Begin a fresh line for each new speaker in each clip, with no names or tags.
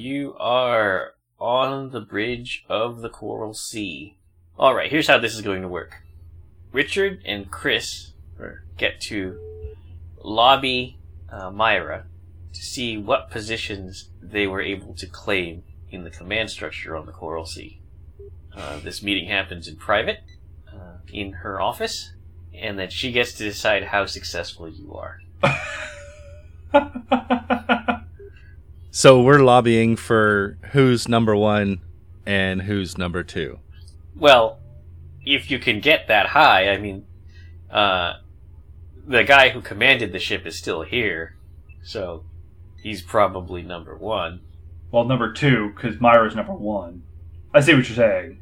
You are on the bridge of the Coral Sea. Alright, here's how this is going to work. Richard and Chris get to lobby uh, Myra to see what positions they were able to claim in the command structure on the Coral Sea. Uh, this meeting happens in private, uh, in her office, and then she gets to decide how successful you are.
So we're lobbying for who's number one and who's number two.
Well, if you can get that high, I mean, uh, the guy who commanded the ship is still here, so he's probably number one.
well, number two, because Myra's number one. I see what you're saying.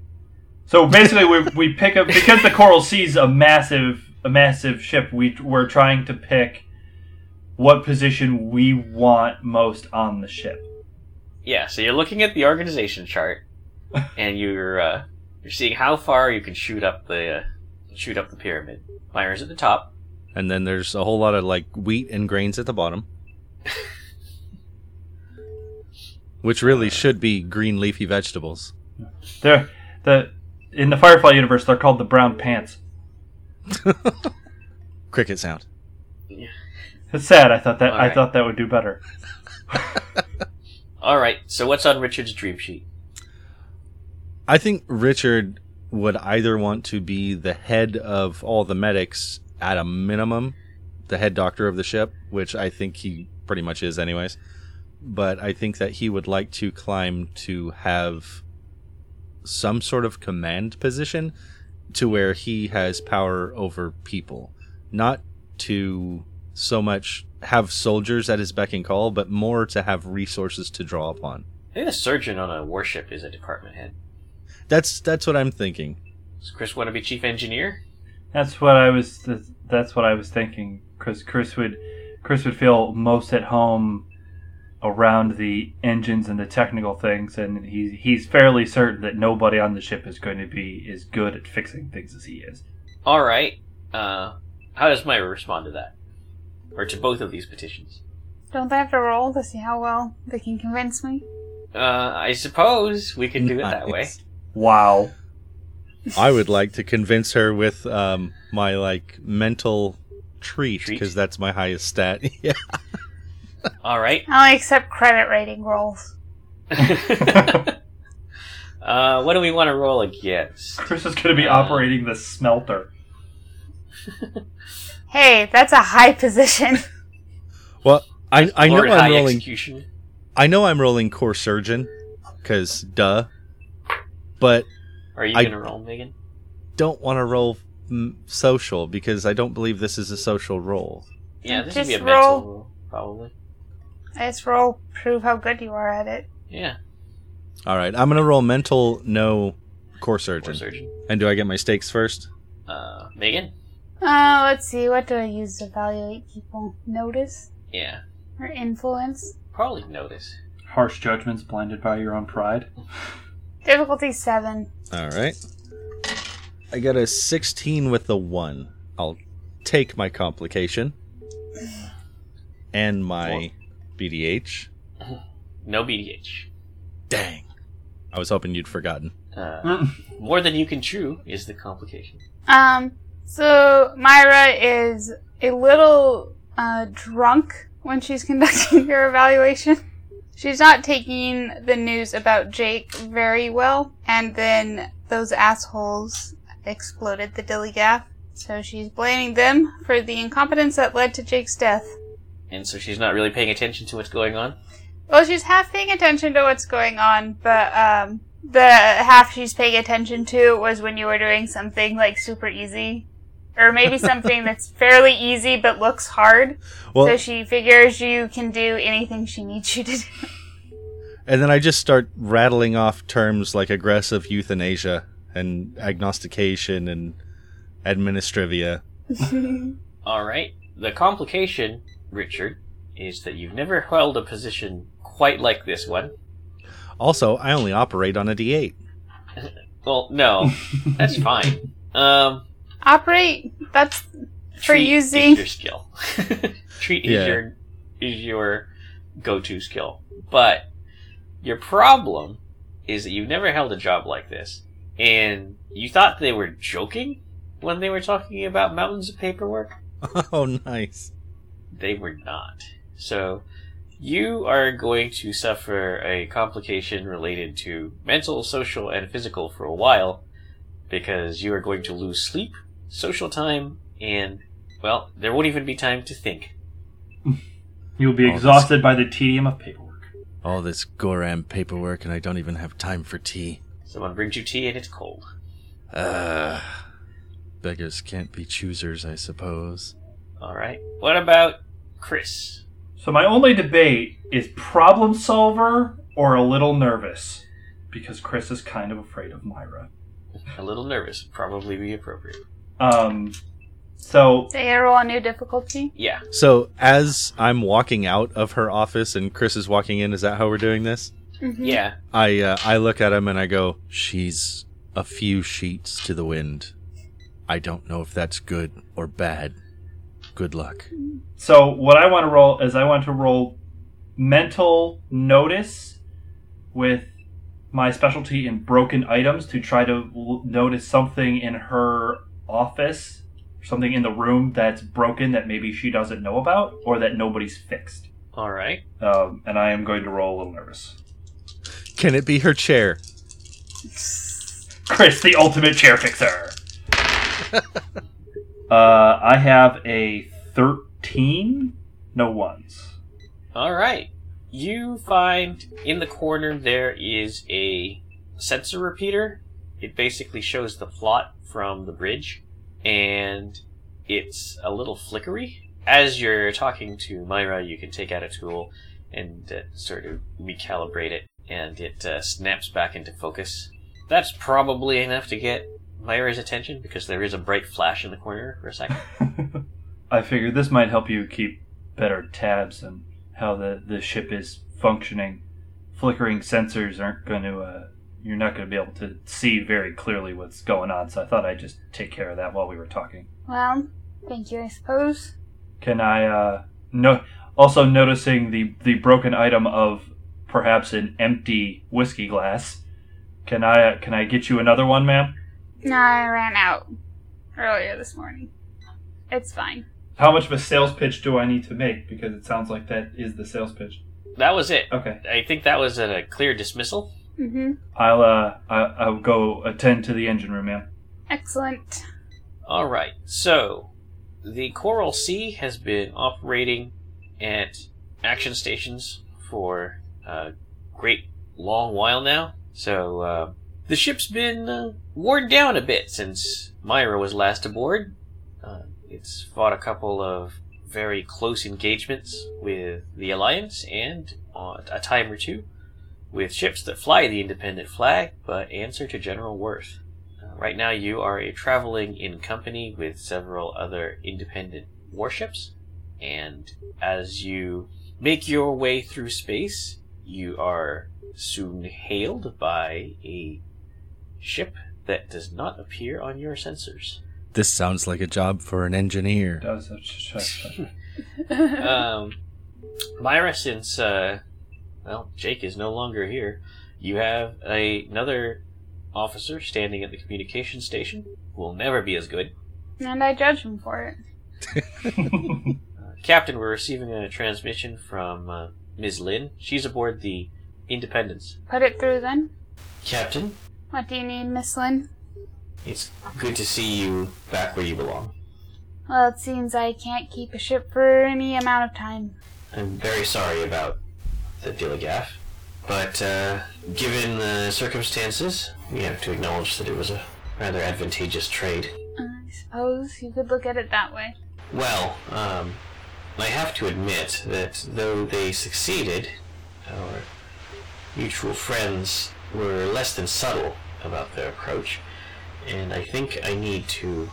So basically, we, we pick up because the Coral Sea's a massive a massive ship. We we're trying to pick what position we want most on the ship.
Yeah, so you're looking at the organization chart, and you're uh, you're seeing how far you can shoot up the uh, shoot up the pyramid. Myra's at the top.
And then there's a whole lot of like wheat and grains at the bottom. Which really should be green leafy vegetables.
They're the in the Firefly universe. They're called the brown pants.
Cricket sound.
It's sad. I thought that I
Alright.
thought that would do better.
All right. So what's on Richard's dream sheet?
I think Richard would either want to be the head of all the medics at a minimum, the head doctor of the ship, which I think he pretty much is, anyways. But I think that he would like to climb to have some sort of command position to where he has power over people. Not to so much have soldiers at his beck and call, but more to have resources to draw upon.
I think a surgeon on a warship is a department head.
That's that's what I'm thinking.
Does Chris want to be chief engineer?
That's what I was. That's what I was thinking. Chris, Chris would, Chris would feel most at home around the engines and the technical things, and he's he's fairly certain that nobody on the ship is going to be as good at fixing things as he is.
All right. Uh, how does Myra respond to that, or to both of these petitions?
Don't they have to roll to see how well they can convince me?
Uh, I suppose we can do it that way.
Wow.
I would like to convince her with um, my like mental treat
Treat?
because that's my highest stat. yeah.
All right.
I only accept credit rating rolls.
uh, what do we want to roll against?
Chris is going to be
Uh,
operating the smelter.
Hey, that's a high position.
Well, I I know
Lord
I'm rolling.
Execution.
I know I'm rolling core surgeon because duh, but
Are you
I-
gonna roll, Megan?
don't want to roll mm, social because I don't believe this is a social roll.
Yeah, this would be a
Just
mental
roll.
roll, probably.
Let's roll, prove how good you are at it.
Yeah,
All right, I'm gonna roll mental no core surgeon.
or surgeon.
And do I get my stakes first?
Uh, Megan.
Uh, let's see, what do I use to evaluate people? Notice?
Yeah,
Or influence?
probably notice.
Harsh judgments blinded by your own pride.
Difficulty 7.
All right. I got a 16 with the 1. I'll take my complication and my BDH.
No BDH.
Dang. I was hoping you'd forgotten.
Uh, more than you can chew is the complication.
Um, so Myra is a little uh, drunk when she's conducting her evaluation. She's not taking the news about Jake very well, and then those assholes exploded the Dilligaff. So she's blaming them for the incompetence that led to Jake's death.
And so she's not really paying attention to what's going on.
Well, she's half paying attention to what's going on, but um, the half she's paying attention to was when you were doing something like super easy, or maybe something that's fairly easy but looks hard.
Well,
so she figures you can do anything she needs you to do.
and then I just start rattling off terms like aggressive euthanasia and agnostication and administrivia.
All right. The complication, Richard, is that you've never held a position quite like this one.
Also, I only operate on a D8.
Well, no, that's fine. Um,
Operate. That's for
treat
using.
is your skill. treat is
Yeah.
your is your go-to skill, but Your problem is that you've never held a job like this, and you thought they were joking when they were talking about mountains of paperwork.
Oh, nice.
They were not. So, you are going to suffer a complication related to mental, social, and physical for a while because you are going to lose sleep, social time, and, well, there won't even be time to think.
You'll be
Oh,
exhausted by the tedium of paperwork.
All this Gorram paperwork, and I don't even have time for tea.
Someone brings you tea and it's cold.
Uh, beggars can't be choosers, I suppose.
Alright. What about Chris?
So my only debate is problem solver or a little nervous, because Chris is kind of afraid of Myra.
A little nervous. would Probably be appropriate.
Um, so
They roll a new difficulty.
Yeah.
So, as I'm walking out of her office and Chris is walking in, is that how we're doing this?
Mhm.
Yeah.
I uh, I look at him and I go, "She's a few sheets to the wind. I don't know if that's good or bad. Good luck."
so what I want to roll is I want to roll mental notice with my specialty in broken items to try to l- notice something in her office, something in the room that's broken that maybe she doesn't know about or that nobody's fixed.
Alright.
Um, and I am going to roll a little nervous.
Can it be her chair?
Chris, the ultimate chair fixer. uh, I have a 13. No ones.
Alright. You find in the corner there is a sensor repeater. It basically shows the plot from the bridge, and it's a little flickery. As you're talking to Myra, you can take out a tool and uh, sort of recalibrate it, and it uh, snaps back into focus. That's probably enough to get Myra's attention because there is a bright flash in the corner for a second.
I figured this might help you keep better tabs on how the, the ship is functioning. Flickering sensors aren't going to, uh, you're not going to be able to see very clearly what's going on, so I thought I'd just take care of that while we were talking.
Well, thank you, I suppose.
Can I, uh, no, also noticing the, the broken item of perhaps an empty whiskey glass. Can I, uh, can I get you another one, ma'am?
No, I ran out earlier this morning. It's fine.
How much of a sales pitch do I need to make? Because it sounds like that is the sales pitch.
that was it.
Okay.
I think that was a clear dismissal.
Mm-hmm.
I'll uh I, I'll go attend to the engine room, ma'am.
Excellent.
All right. So, the Coral Sea has been operating at action stations for a great long while now. So, uh, the ship's been uh, worn down a bit since Myra was last aboard. Uh, it's fought a couple of very close engagements with the Alliance and uh, a time or two with ships that fly the independent flag but answer to General Worth. Uh, right now, you are a traveling in company with several other independent warships, and as you make your way through space, you are soon hailed by a ship that does not appear on your sensors.
This sounds like a job for an engineer.
Does that
um, Myra, since uh, well, Jake is no longer here, you have a, another officer standing at the communication station. Who will never be as good.
and I judge him for it.
Uh, Captain, we're receiving a transmission from uh, Ms. Lynn. She's aboard the Independence.
Put it through then.
Captain,
What do you need, Miss Lynn?
it's good to see you back where you belong.
Well, it seems I can't keep a ship for any amount of time.
I'm very sorry about the Dilligaff, but uh, given the circumstances, we have to acknowledge that it was a rather advantageous trade.
I suppose you could look at it that way.
Well, um, I have to admit that though they succeeded, our mutual friends were less than subtle about their approach, and I think I need to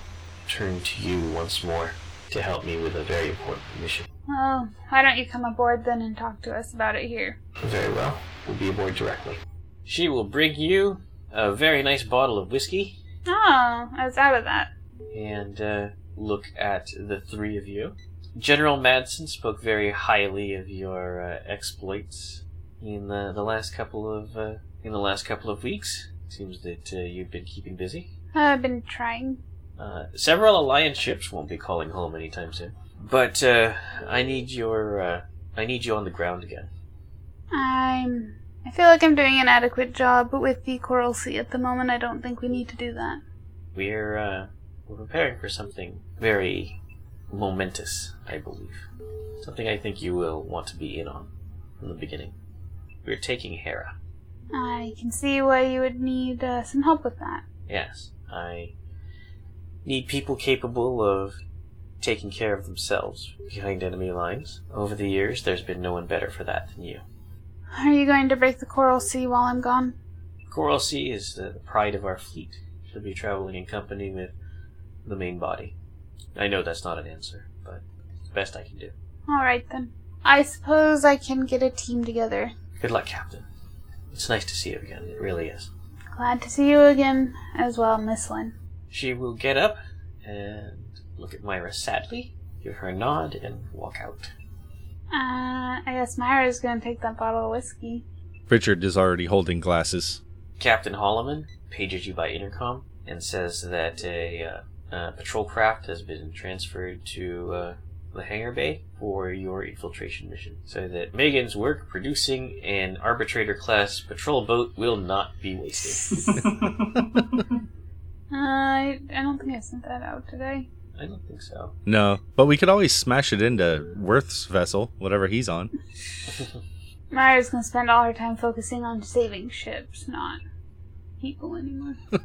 turn to you once more to help me with a very important mission.
Well, why don't you come aboard then and talk to us about it here?
Very well. We'll be aboard directly. She will bring you a very nice bottle of whiskey
Oh, I was out of that.
and uh, look at the three of you. General Madsen spoke very highly of your uh, exploits in the, the last couple of uh, in the last couple of weeks. Seems that uh, you've been keeping busy.
I've been trying.
Uh, several alliance ships won't be calling home anytime soon. But uh, I need your uh, I need you on the ground again.
I'm. I feel like I'm doing an adequate job but with the Coral Sea at the moment. I don't think we need to do that.
We're uh, we're preparing for something very momentous, I believe. Something I think you will want to be in on from the beginning. We're taking Hera.
I can see why you would need uh, some help with that.
Yes, I need people capable of taking care of themselves behind enemy lines. Over the years, there's been no one better for that than you.
Are you going to break the Coral Sea while I'm gone?
Coral Sea is the pride of our fleet. She'll be traveling in company with the main body. I know that's not an answer, but it's the best I can do.
Alright then. I suppose I can get a team together.
Good luck, Captain. It's nice to see you again. It really is.
Glad to see you again as well, Miss Lynn.
She will get up and look at Myra sadly, give her a nod, and walk out.
Uh, I guess Myra's gonna take that bottle of whiskey.
Richard is already holding glasses.
Captain Holloman pages you by intercom and says that a, uh, a patrol craft has been transferred to uh, the hangar bay for your infiltration mission, so that Megan's work producing an arbitrator class patrol boat will not be wasted.
Uh, I, I don't think I sent that out today.
I don't think so.
No, but we could always smash it into Worth's vessel, whatever he's on.
Myra's gonna spend all her time focusing on saving ships, not people anymore.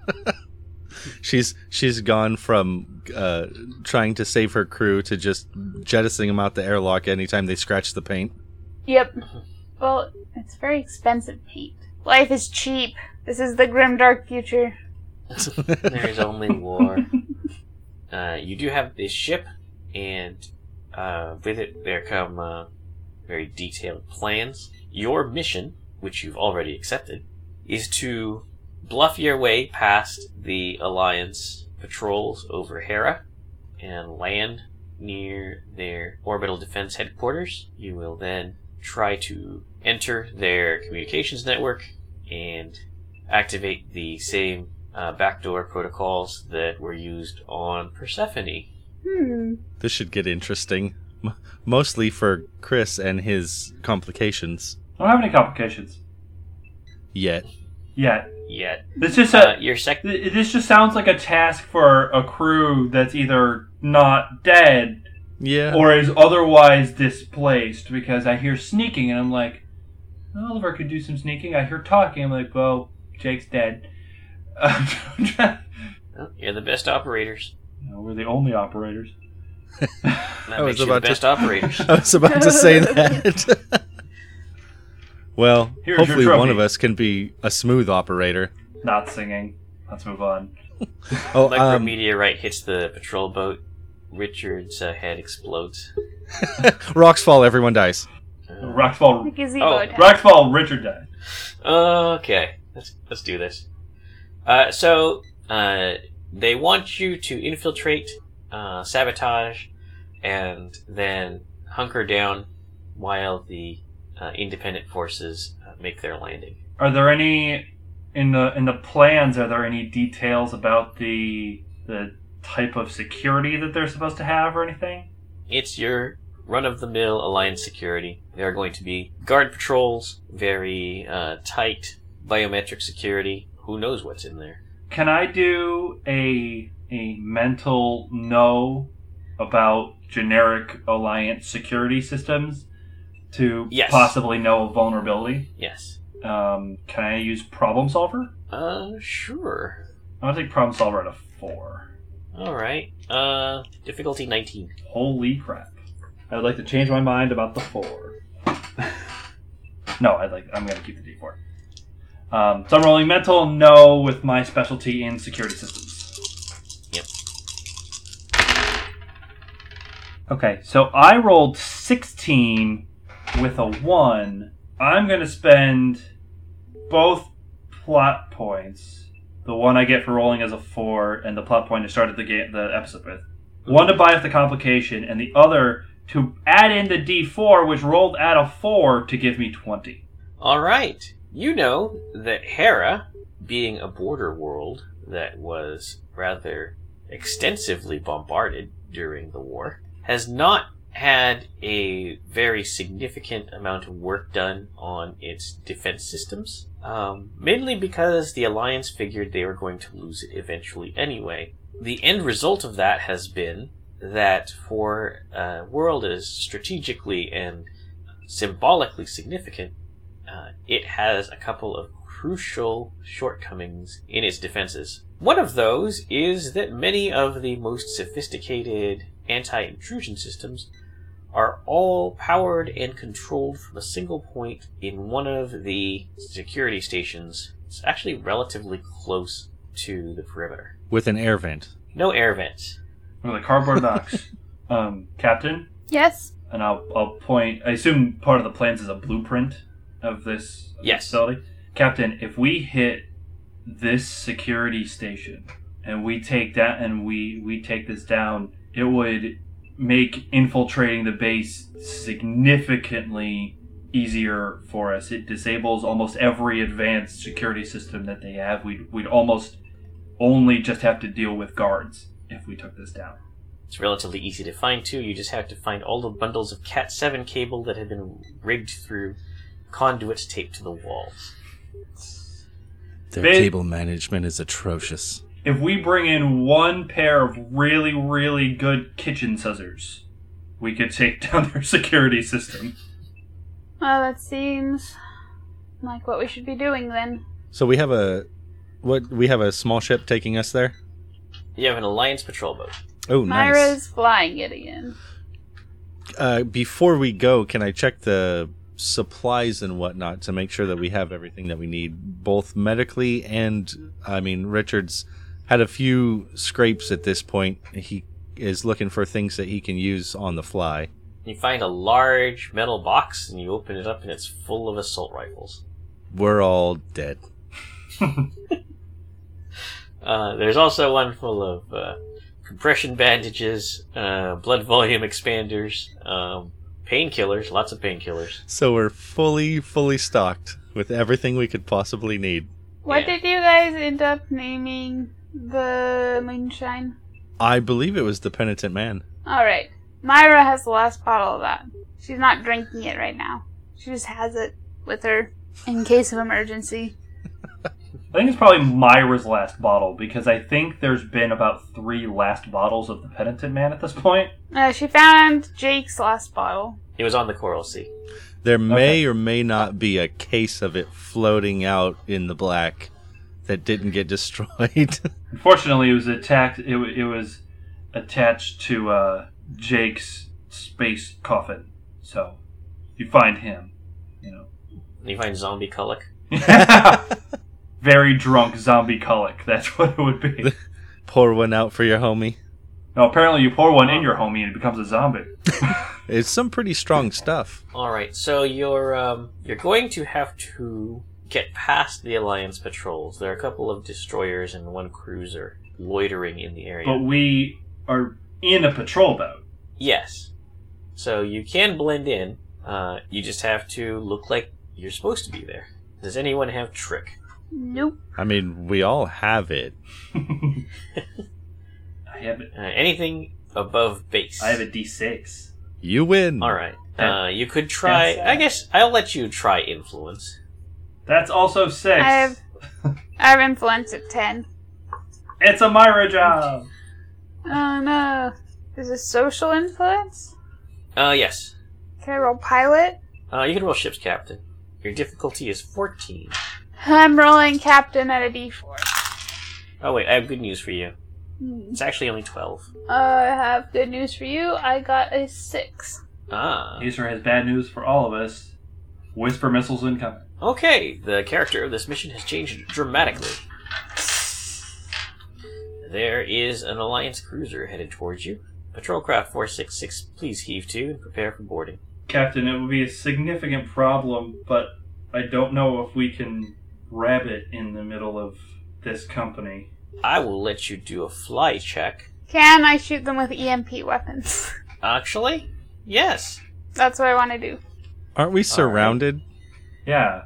She's she's gone from uh, trying to save her crew to just jettisoning them out the airlock anytime they scratch the paint.
yep. Well, it's very expensive paint. Life is cheap. This is the grim dark future.
There's only war. Uh, you do have this ship, and uh, with it there come uh, very detailed plans. Your mission, which you've already accepted, is to bluff your way past the Alliance patrols over Hera and land near their orbital defense headquarters. You will then try to enter their communications network and activate the same uh, backdoor protocols that were used on Persephone.
Hmm.
This should get interesting, M- mostly for Chris and his complications.
I don't have any complications
Yet,
yet.
Yet,
This just
uh,
a,
your sec-
th- this just sounds like a task for a crew that's either not dead
yeah.
or is otherwise displaced because I hear sneaking and I'm like, Oliver could do some sneaking. I hear talking. I'm like, well, Jake's dead.
Well, you're the best operators.
No, we're the only operators.
That
I was
makes you the
about to-
best operators.
I was about to say that. well,
Here's
hopefully one of us can be a smooth operator.
Not singing. Let's move on.
Oh, um,
Micrometeorite hits the patrol boat. Richard's uh, head explodes.
rocks fall, everyone dies.
Uh,
Rocks fall.
Oh.
Rocks fall. Richard died.
Okay, let's let's do this. Uh, so uh, they want you to infiltrate, uh, sabotage, and then hunker down while the uh, independent forces uh, make their landing.
Are there any in the in the plans? Are there any details about the the type of security that they're supposed to have or anything?
It's your run-of-the-mill alliance security. There are going to be guard patrols, very uh, tight biometric security. Who knows what's in there?
Can I do a a mental no about generic alliance security systems to
Yes.
possibly know a vulnerability?
Yes.
Um, can I use problem solver?
Uh, sure.
I'm gonna take problem solver at a four.
All right. Uh, difficulty 19.
Holy crap! I would like to change my mind about the four. no, I'd like. I'm gonna keep the D4. Um, so I'm rolling mental no with my specialty in security systems.
Yep.
Okay, so I rolled 16 with a 1. I'm going to spend both plot points. The one I get for rolling as a 4 and the plot point I started the game the episode with. One to buy off the complication and the other to add in the D4 which rolled at a 4 to give me 20.
All right. You know that Hera, being a border world that was rather extensively bombarded during the war, has not had a very significant amount of work done on its defense systems. Um, mainly because the Alliance figured they were going to lose it eventually anyway. The end result of that has been that for a world as strategically and symbolically significant, uh, it has a couple of crucial shortcomings in its defenses. One of those is that many of the most sophisticated anti intrusion systems are all powered and controlled from a single point in one of the security stations. It's actually relatively close to the perimeter.
With an air vent.
No air vents.
Or the cardboard box. um, Captain,
Yes.
and I'll I'll point. I assume part of the plans is a blueprint of this
Yes.
facility. Captain, if we hit this security station and we take that and we we take this down, it would make infiltrating the base significantly easier for us. It disables almost every advanced security system that they have. We'd we'd almost only just have to deal with guards if we took this down.
It's relatively easy to find too. You just have to find all the bundles of Cat 7 cable that have been rigged through conduits taped to the walls.
Their
Big-
cable management is atrocious.
if we bring in one pair of really, really good kitchen scissors, we could take down their security system.
Well, that seems like what we should be doing then.
So we have a what we have a small ship taking us there?
You have an Alliance patrol boat.
Oh nice.
Myra's flying it again.
Uh, before we go, can I check the supplies and whatnot to make sure that we have everything that we need, both medically and I mean Richard's had a few scrapes at this point. He is looking for things that he can use on the fly.
You find a large metal box and you open it up and it's full of assault rifles.
We're all dead.
Uh, there's also one full of uh, compression bandages, uh, blood volume expanders, um, painkillers, lots of painkillers.
So we're fully, fully stocked with everything we could possibly need.
What
Yeah.
did you guys end up naming the moonshine?
I believe it was the penitent man.
Alright. Myra has the last bottle of that. She's not drinking it right now. She just has it with her in case of emergency.
I think it's probably Myra's last bottle because I think there's been about three last bottles of the Penitent Man at this point.
Uh, she found Jake's last bottle.
It was on the Coral Sea.
There may
Okay.
or may not be a case of it floating out in the black that didn't get destroyed.
Unfortunately, it was attacked. It, it was attached to uh, Jake's space coffin. So you find him, you know,
You find zombie Kullik.
very drunk zombie Kullik. That's what it would be.
Pour one out for your homie.
No, apparently you pour one in your homie and it becomes a zombie.
It's some pretty strong stuff.
All right, so you're um, you're going to have to get past the Alliance patrols. There are a couple of destroyers and one cruiser loitering in the area.
But we are in a patrol boat.
Yes. So you can blend in. Uh, you just have to look like you're supposed to be there. Does anyone have trick?
Nope.
I mean, we all have it.
I have it.
Uh, anything above base?
I have a D6.
You win.
All right.
That-
Uh, you could try.
uh,
I guess I'll let you try influence.
That's also six.
I have I have influence at ten.
It's a Myra job.
Oh no. Is this social influence?
Uh, yes.
Can I roll pilot?
Uh, you can roll ship's captain. Your difficulty is 14.
I'm rolling captain at a d4.
Oh wait, I have good news for you.
Hmm.
It's actually only 12.
I have good news for you. I got a six.
Ah.
Acer has bad news for all of us. Whisper missiles incoming.
Okay, the character of this mission has changed dramatically. There is an Alliance cruiser headed towards you. Patrol craft 466, please heave to and prepare for boarding.
Captain, it would be a significant problem, but I don't know if we can grab it in the middle of this company.
I will let you do a fly check.
Can I shoot them with EMP weapons?
Actually, yes.
That's what I want to do.
Aren't we surrounded?
Yeah,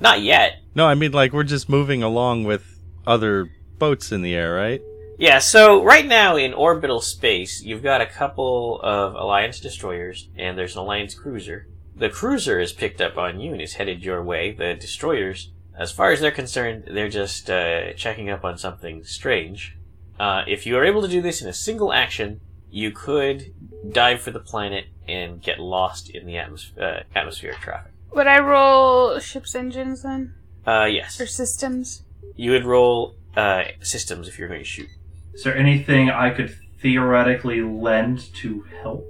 Not yet.
No, I mean like we're just moving along with other boats in the air, right?
Yeah, so right now in orbital space, you've got a couple of Alliance destroyers, and there's an Alliance cruiser. The cruiser is picked up on you and is headed your way. The destroyers, as far as they're concerned, they're just uh, checking up on something strange. Uh, if you are able to do this in a single action, you could dive for the planet and get lost in the atmos- uh, atmospheric traffic.
Would I roll ship's engines then?
Uh, yes.
Or systems?
You would roll uh, systems if you're going to shoot.
Is there anything I could theoretically lend to help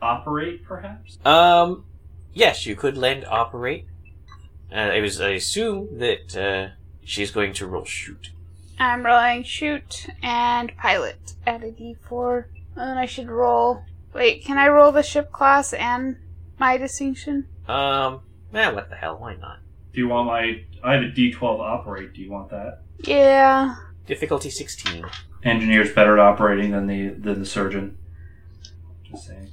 operate, perhaps?
Um, yes, you could lend operate. Uh, I was, I assume that uh, she's going to roll shoot.
I'm rolling shoot and pilot at a d4. And then I should roll. Wait, can I roll the ship class and my distinction?
Um, eh, what the hell? Why not?
Do you want my? I have a D12 operate. Do you want that?
Yeah.
Difficulty sixteen.
Engineer's better at operating than the than the surgeon. Just saying.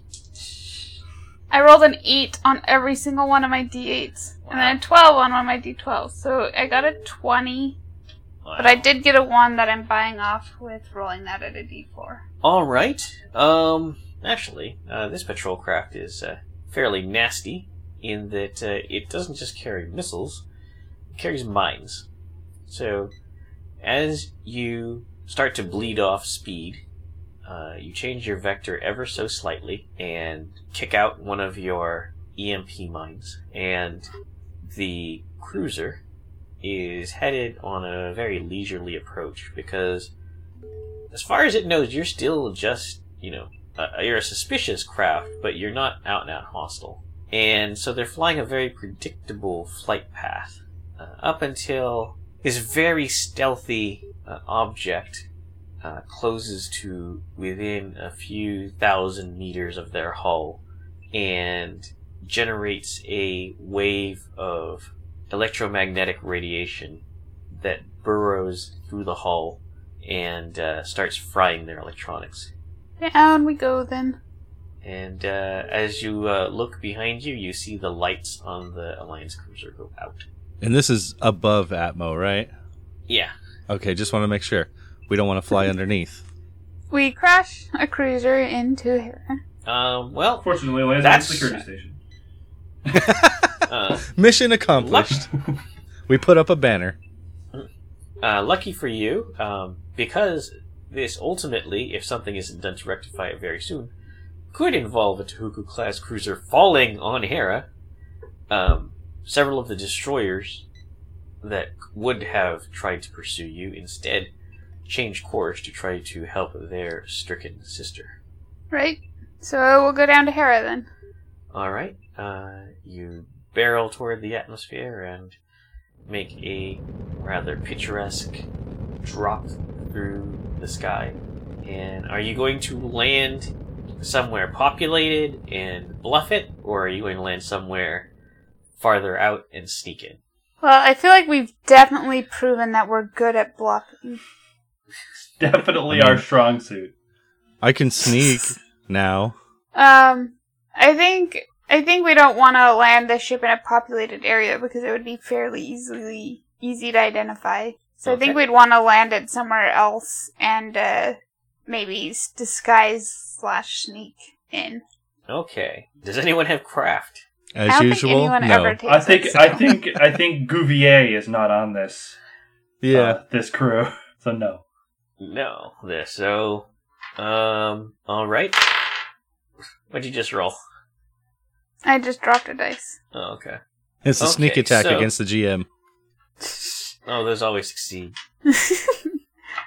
I rolled an 8 on every single one of my d8s. And then a 12 on one of my d12s. So I got a 20. But I did get a 1 that I'm buying off with rolling that at a d4.
All right. Um, actually, uh, this patrol craft is uh, fairly nasty in that uh, it doesn't just carry missiles; it carries mines. So, as you start to bleed off speed, uh, you change your vector ever so slightly and kick out one of your EMP mines, and the cruiser is headed on a very leisurely approach because as far as it knows, you're still just, you know, uh, you're a suspicious craft, but you're not out and out hostile. And so they're flying a very predictable flight path uh, up until this very stealthy uh, object uh, closes to within a few thousand meters of their hull and generates a wave of electromagnetic radiation that burrows through the hull and uh, starts frying their electronics.
Down we go then.
And uh, as you uh, look behind you, you see the lights on the Alliance cruiser go out.
And this is above Atmo, right?
Yeah.
Okay, just want to make sure. We don't want to fly underneath.
We crash a cruiser into here.
Um, well,
Fortunately, lands
That's-
on the security station.
Uh,
Mission accomplished. we put up a banner.
uh, lucky for you, um, because this ultimately, if something isn't done to rectify it very soon, could involve a Tohoku class cruiser falling on Hera. Um, several of the destroyers that would have tried to pursue you instead changed course to try to help their stricken sister.
Right? So we'll go down to Hera then.
All right. Uh, you barrel toward the atmosphere and make a rather picturesque drop through the sky. And are you going to land somewhere populated and bluff it, or are you going to land somewhere farther out and sneak in?
Well, I feel like we've definitely proven that we're good at bluffing.
Definitely our strong suit.
I can sneak now.
Um, I think I think we don't want to land the ship in a populated area because it would be fairly easily easy to identify. So I think we'd want to land it somewhere else and uh, maybe disguise slash sneak in.
Okay. Does anyone have craft?
As
I don't
usual,
think anyone
no.
ever takes
I think
it,
I think I think Gouvier is not on this.
yeah.
uh, this crew. So no.
No. There. So, um, all right. What'd you just roll?
I just dropped a dice.
Oh, okay.
it's a sneak attack
so-
against the GM.
Oh, those always succeed.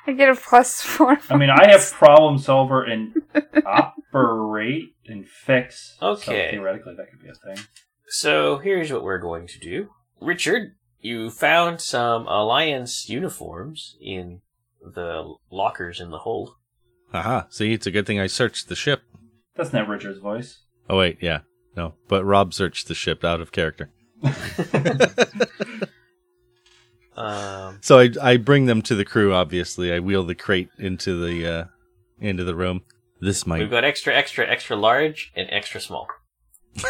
I get a plus four.
I mean, I have problem solver and operate and fix.
Okay.
So theoretically, that could be a thing.
So here's what we're going to do. Richard, you found some Alliance uniforms in the lockers in the hold.
Aha. See, it's a good thing I searched the ship.
That's not Richard's voice.
Oh, wait, yeah. No, but Rob searched the ship out of character.
Um,
So I, I bring them to the crew, obviously. I wheel the crate into the uh, into the room. This might.
we've got extra, extra, extra large and extra small.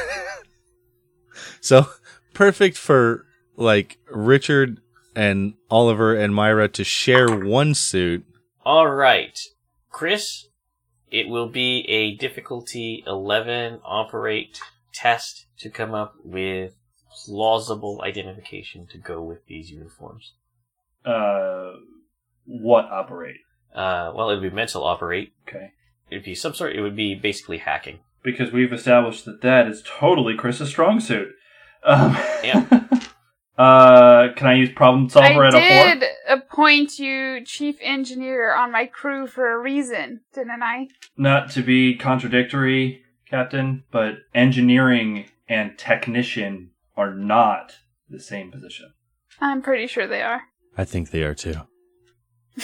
So perfect for like Richard and Oliver and Myra to share one suit.
All right, Chris. It will be a difficulty 11 operate test to come up with plausible identification to go with these uniforms.
Uh, what operate?
Uh, well, it would be mental operate.
Okay.
It'd be some sort. It would be basically hacking.
Because we've established that that is totally Chris's strong suit. Um,
Yeah.
uh, can I use problem solver
I
at a four?
did appoint you chief engineer on my crew for a reason, didn't I?
Not to be contradictory, Captain, but engineering and technician are not the same position.
I'm pretty sure they are.
I think they are too.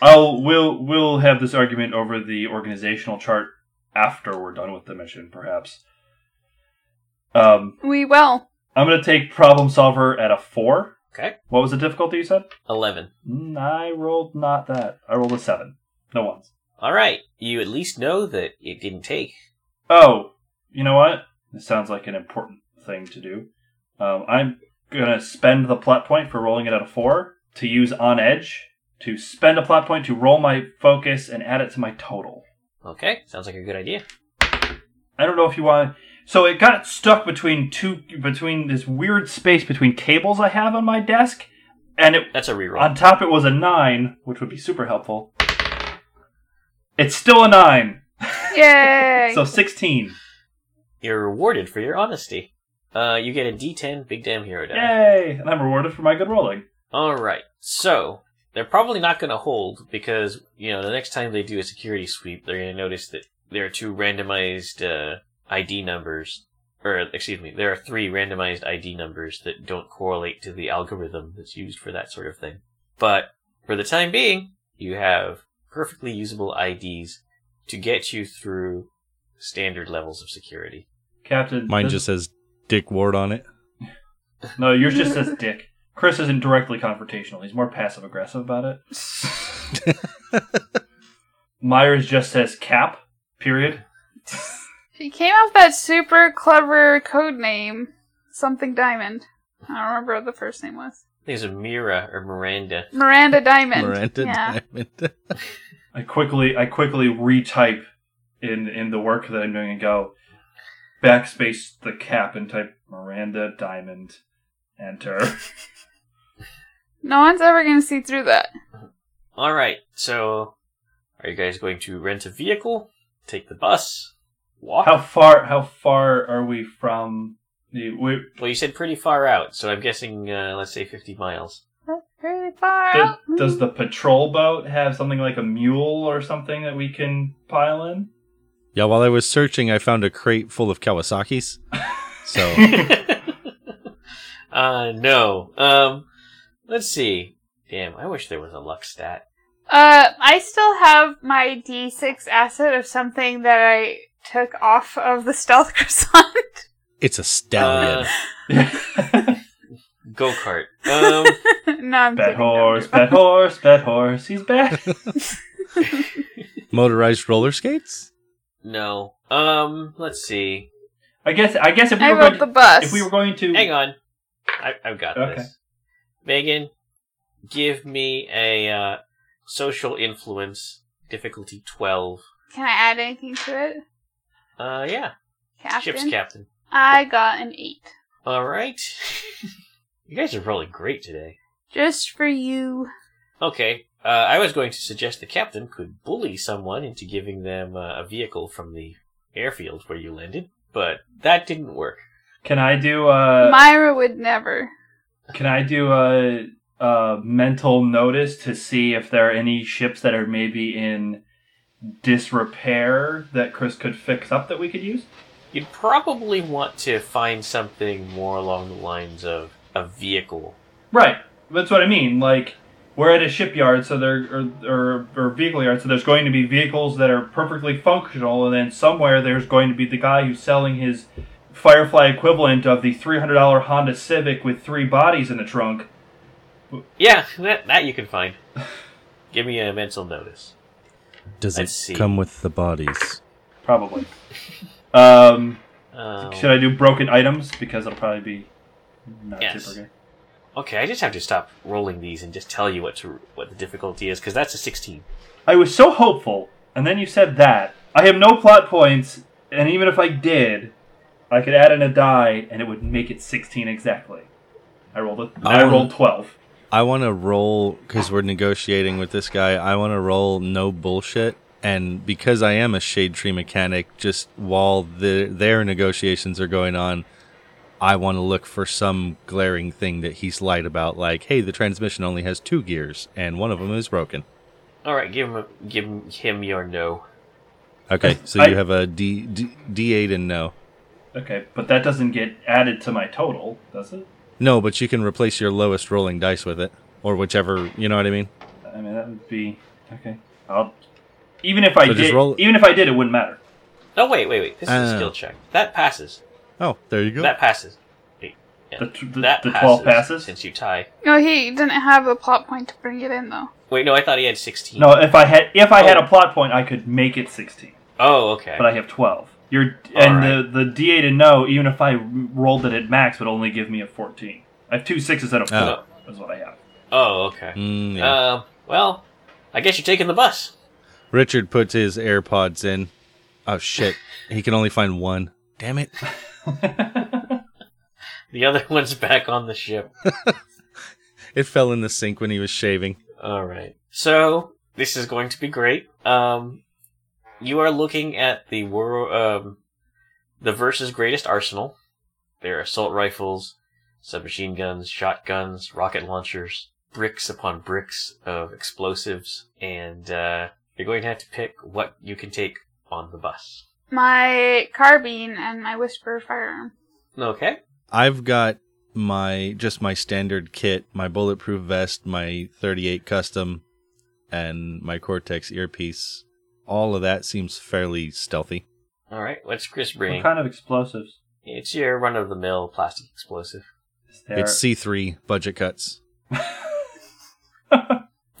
I'll we'll we'll have this argument over the organizational chart after we're done with the mission, perhaps. Um,
We will.
I'm gonna take problem solver at a four.
Okay.
What was the difficulty you said?
11.
Mm, I rolled not that. I rolled a seven. No ones.
All right. You at least know that it didn't take.
Oh, you know what? This sounds like an important thing to do. Um, I'm gonna spend the plot point for rolling it at a four to use on edge to spend a plot point to roll my focus and add it to my total.
Okay. Sounds like a good idea.
I don't know if you want. So it got stuck between two, between this weird space between cables I have on my desk, and it
That's a reroll.
on top it was a nine, which would be super helpful. It's still a nine,
Yay!
so sixteen.
You're rewarded for your honesty. Uh, you get a D10 Big Damn Hero die.
Yay! And I'm rewarded for my good rolling.
All right. So they're probably not going to hold because you know the next time they do a security sweep, they're going to notice that there are two randomized uh, ID numbers, or excuse me, there are three randomized ID numbers that don't correlate to the algorithm that's used for that sort of thing. But for the time being, you have perfectly usable IDs to get you through standard levels of security.
Captain.
Mine
this-
just says Dick Ward on it.
no. Yours just says Dick. Chris isn't directly confrontational. He's more passive aggressive about it. Myra's just says Cap. Period.
She came up with that super clever code name, something Diamond. I don't remember what the first name was.
I think it was Mira or Miranda.
Miranda Diamond.
Miranda
yeah.
Diamond.
I quickly I quickly retype in in the work that I'm doing and go backspace the cap and type Miranda Diamond. Enter.
No one's ever gonna see through that.
All right. So, are you guys going to rent a vehicle, take the bus, walk?
how far how far are we from the we,
Well, you said pretty far out, so I'm guessing, uh, let's say 50 miles.
That's really far
does,
out.
does the patrol boat have something like a mule or something that we can pile in?
yeah, while I was searching, I found a crate full of Kawasaki's. So
uh, no. Um, let's see. Damn, I wish there was a luck stat.
Uh, I still have my D6 asset of something that I took off of the stealth croissant.
it's a stallion.
Uh, go kart. Um,
no, I'm
bet
kidding.
horse, bet horse, bet horse. He's back.
Motorized roller skates?
no. Um, let's see.
I guess I guess if we
I
were going
the
to,
bus.
if we were going to
Hang on. I, I've got
Okay.
this. Megan, give me a uh, social influence difficulty 12.
Can I add anything to it?
Uh, yeah.
Captain?
Ship's captain.
I got an 8.
All right. you guys are rolling great today.
Just for you.
Okay. Uh, I was going to suggest the captain could bully someone into giving them uh, a vehicle from the airfield where you landed, but that didn't work.
Can I do a?
Myra would never.
can I do a a mental notice to see if there are any ships that are maybe in disrepair that Chris could fix up that we could use?
You'd probably want to find something more along the lines of a vehicle.
Right. That's what I mean. Like we're at a shipyard, so there or, or or vehicle yard, so there's going to be vehicles that are perfectly functional, and then somewhere there's going to be the guy who's selling his Firefly equivalent of the three hundred dollar Honda Civic with three bodies in the trunk.
Yeah, that, that you can find. Give me a mental notice.
Does
Let's
it
see.
come with the bodies?
Probably. Um,
Um,
Should I do broken items because it'll probably be not
Yes.
super good.
okay, I just have to stop rolling these and just tell you what to what the difficulty is because that's a sixteen.
I was so hopeful, and then you said that. I have no plot points, and even if I did, I could add in a die, and it would make it 16 exactly. I rolled a, I
Um,
rolled 12.
I want to roll because we're negotiating with this guy. I want to roll no bullshit, and because I am a shade tree mechanic, just while the, their negotiations are going on, I want to look for some glaring thing that he's lied about, like, hey, the transmission only has two gears, and one of them is broken.
All right, give him a, give him, him your no.
Okay, so
I-
you have a D, D D8 and no.
Okay, but that doesn't get added to my total, does it?
No, but you can replace your lowest rolling dice with it, or whichever. You know what I mean?
I mean, that would be okay. I'll even if I
So just
did,
roll-
even if I did, it wouldn't matter.
Oh wait, wait, wait. This is a
Uh.
skill check. That passes.
Oh, there you go.
That passes. Yeah.
The t- the-
that
the 12 passes?
since you tie.
No, he didn't have a plot point to bring it in though.
Wait, no, I thought he had sixteen.
No, if I had if I had
Oh.
a plot point, I could make it 16,
Oh, okay.
but I have 12. You're and
Alright.
the the D8 and no, even if I rolled it at max, would only give me a 14. I have two sixes and a four.
Oh.
Is what I have.
oh, okay.
Mm, yeah.
Uh, well, I guess you're taking the bus.
Richard puts his AirPods in. Oh shit! He can only find one. Damn it!
The other one's back on the ship.
It fell in the sink when he was shaving.
All right. So this is going to be great. Um, you are looking at the world, um, the verse's greatest arsenal. There are assault rifles, submachine guns, shotguns, rocket launchers, bricks upon bricks of explosives, and uh, you're going to have to pick what you can take on the bus.
My carbine and my whisper firearm.
Okay.
I've got my just my standard kit, my bulletproof vest, my 38 custom, and my Cortex earpiece. All of that seems fairly stealthy.
All right. What's Chris
what
bringing?
kind of explosives?
It's your run-of-the-mill plastic explosive.
There?
It's C3 budget cuts.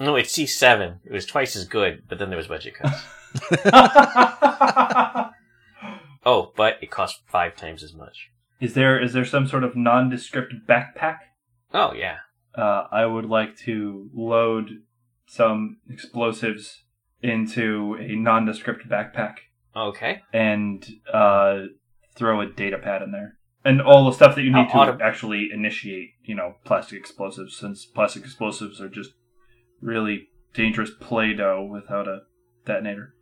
No, it's C7. It was twice as good, but then there was budget cuts. Oh, but it cost five times as much.
is there is there some sort of nondescript backpack?
Oh yeah.
Uh, I would like to load some explosives into a nondescript backpack
Okay.
and uh, throw a data pad in there. And all the stuff that you need
How
to
auto-
actually initiate, you know, plastic explosives, since plastic explosives are just really dangerous play doh without a detonator.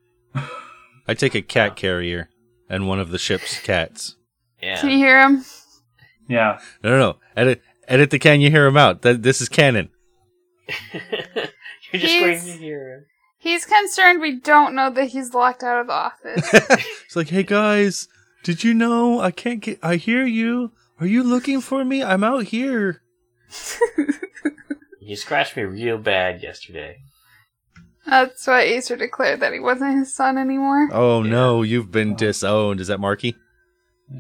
I take a cat carrier and one of the ship's cats.
Can you
Yeah.
hear him?
yeah.
No, no, no. Edit, edit the can you hear him out. That this is canon.
You're just going
He's-
to hear him.
He's concerned we don't know that he's locked out of the office.
it's like, hey guys, did you know I can't get? I hear you. Are you looking for me? I'm out here.
You scratched me real bad yesterday.
That's why Acer declared that he wasn't his son anymore.
Oh
Yeah.
no, you've been disowned. Is that Marky?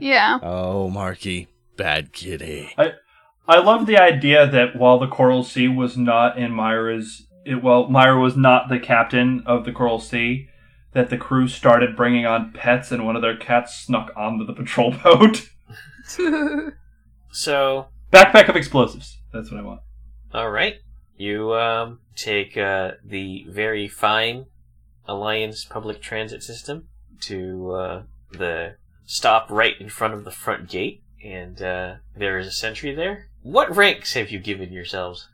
Yeah.
Oh, Marky, bad kitty.
I I love the idea that while the Coral Sea was not in Myra's, it, well, Myra was not the captain of the Coral Sea, that the crew started bringing on pets and one of their cats snuck onto the patrol boat.
So,
Backpack of explosives. That's what I want.
all right. You um, take uh, the very fine Alliance public transit system to uh, the stop right in front of the front gate, and uh, there is a sentry there. What ranks have you given yourselves?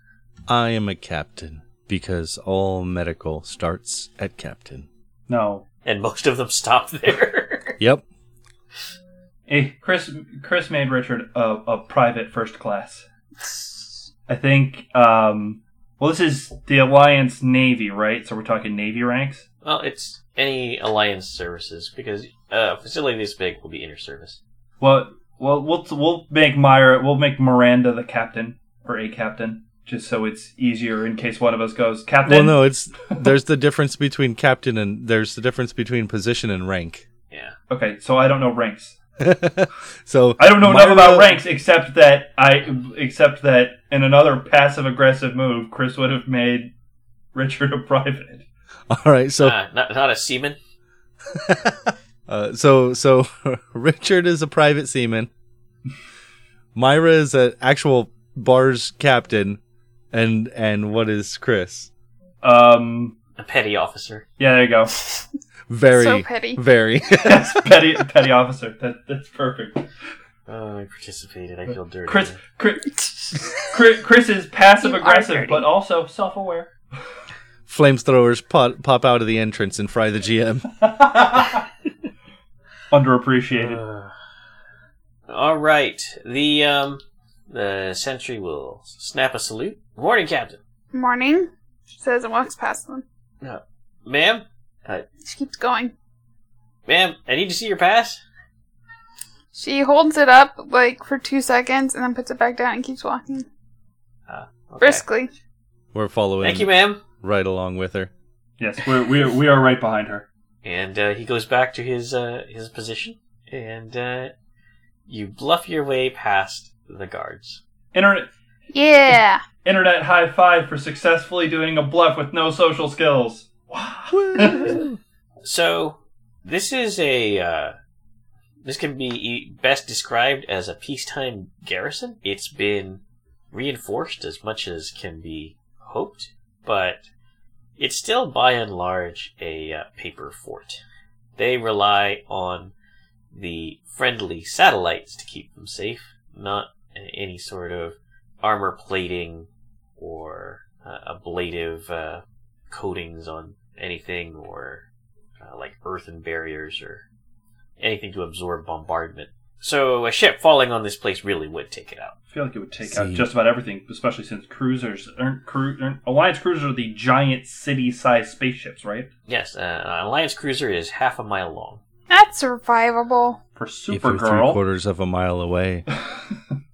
I am a captain because all medical starts at captain.
No.
And most of them stop there.
Yep.
Hey, Chris. Chris made Richard a, a private first class. I think. Um, well, this is the Alliance Navy, right? So we're talking Navy ranks.
well, it's any Alliance services because uh, a facility this big will be inter-service.
Well, well, we'll we'll make Myra, we'll make Miranda the captain or a captain, just so it's easier in case one of us goes captain.
Well, no, it's there's the difference between captain and there's the difference between position and rank.
Yeah.
Okay, so I don't know ranks.
so
I don't know enough about ranks except that I except that in another passive aggressive move, Chris would have made Richard a private.
All right, so
Ah, not not a seaman.
Uh, so so Richard is a private seaman. Myra is an actual bar's captain, and and what is Chris?
Um,
A petty officer.
yeah, there you go.
Very
So petty.
very.
Yes, petty petty officer. That that's perfect.
Oh, I participated. I feel dirty.
Chris, Chris, Chris, Chris is passive aggressive, but also self aware.
Flamethrowers pop pop out of the entrance and fry the GM.
Underappreciated.
Uh, all right. The um the sentry will snap a salute. Morning, Captain.
Morning. She says and walks past them.
No, Ma'am,
She keeps going.
ma'am, I need to see your pass.
She holds it up like for two seconds and then puts it back down and keeps walking
Okay.
briskly.
We're following
Thank you, ma'am.
right along with her.
Yes, we're, we are, we are right behind her.
And uh, he goes back to his uh, his position, and uh, you bluff your way past the guards.
Internet
Yeah.
Internet high five for successfully doing a bluff with no social skills.
So this is a uh, this can be best described as a peacetime garrison. It's been reinforced as much as can be hoped, but it's still by and large a uh, paper fort. They rely on the friendly satellites to keep them safe, not any sort of armor plating or uh, ablative uh, coatings on anything or uh, like earthen barriers or anything to absorb bombardment. So a ship falling on this place really would take it out.
I feel like it would take out just about everything, especially since cruisers aren't, cru- aren't Alliance cruisers are the giant city-sized spaceships, right?
Yes, uh, an Alliance cruiser is half a mile long.
That's survivable.
For
if you're three quarters of a mile away.